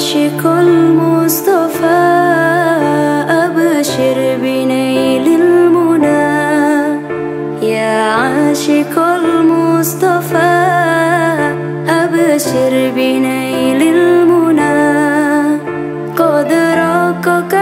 عاشق المصطفى أبشر بنيل المنى. يا عاشق المصطفى أبشر بنيل المنى. قد راقك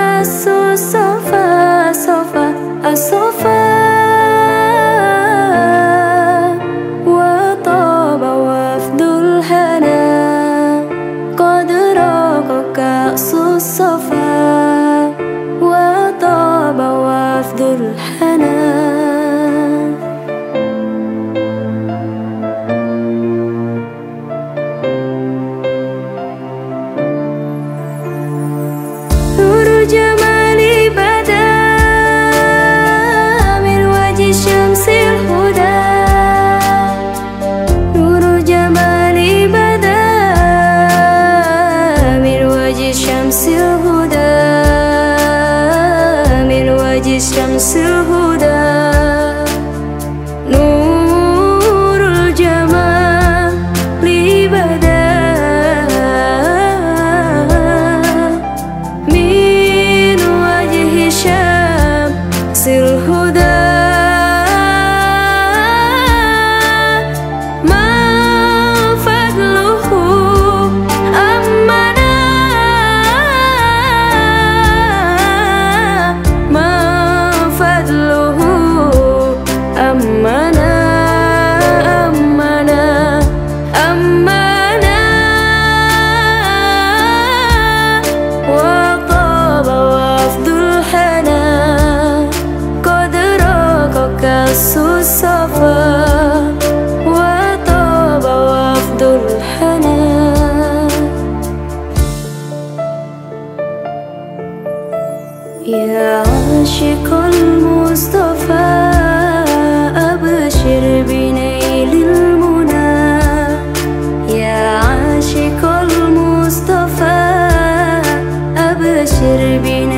should have been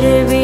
better be